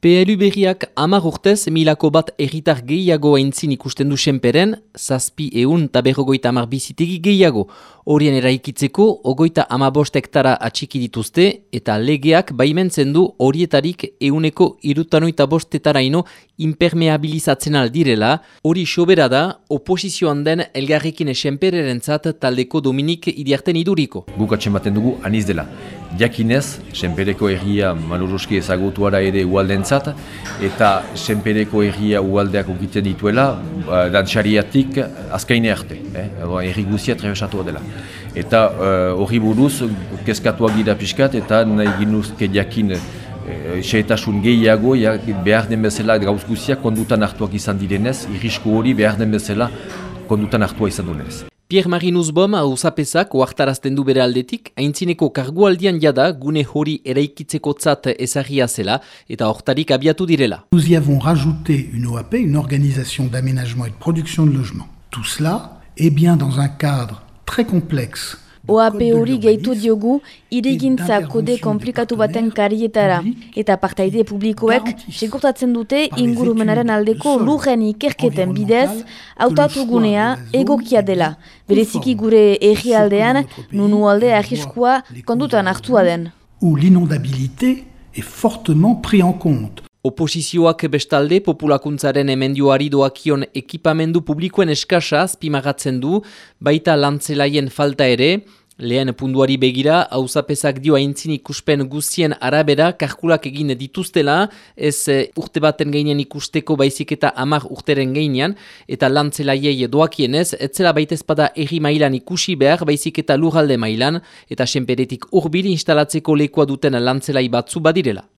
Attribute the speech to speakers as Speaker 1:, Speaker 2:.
Speaker 1: PLU berriak amar urtez milako bat erritar gehiago aintzin ikusten du senperen, zazpi eun eta berrogoita amar bizitegi gehiago. Horien eraikitzeko, ogoita amabost hektara atxiki dituzte eta legeak baimentzen du horietarik euneko irutanoita bostetara ino impermeabilizatzen aldirela, hori sobera da, oposizioan den elgarrekin senpereren zat taldeko Dominik idiarten iduriko.
Speaker 2: Guk baten dugu aniz dela. Jakinez, senpereko erria manuruski ezagutuara ere ualden eta senpereko erria ualdeak ukiten dituela, uh, dantxariatik azkaine arte, eh? erri guzia trebesatu dela. Eta eh, hori uh, buruz, keskatuak gira pixkat, eta nahi ginuzke jakin uh, gehiago, ja, behar den bezala gauz guziak kondutan hartuak izan direnez, irrisko hori behar den bezala kondutan hartua izan dunez.
Speaker 1: Pierre-Marie Nuzbom hausapezak oartarazten du bere aldetik, haintzineko kargualdian jada gune hori eraikitzeko tzat ezagia zela eta hortarik abiatu direla.
Speaker 3: Nous y avons rajouté une OAP, une organisation d'aménagement et de production de logement. Tout cela est bien dans un cadre très complexe
Speaker 4: OAP hori gehitu diogu irigintza kode komplikatu baten karietara eta partaide publikoek sekurtatzen dute ingurumenaren aldeko lujen ikerketen bidez autatu gunea egokia dela. Bereziki gure erri aldean nunu alde ahiskua kondutan hartua den.
Speaker 3: Où l'inondabilité est fortement pris en compte.
Speaker 1: Oposizioak bestalde populakuntzaren emendioari doakion ekipamendu publikoen eskasa azpimagatzen du, baita lantzelaien falta ere, lehen punduari begira, hauzapezak dio aintzin ikuspen guzien arabera, karkulak egin dituztela, ez e, urte baten gainean ikusteko baizik eta amar urteren gainean, eta lantzelaiei doakienez, etzela baitezpada erri mailan ikusi behar, baizik eta lurralde mailan, eta senperetik urbil instalatzeko lekoa duten lantzelai batzu badirela.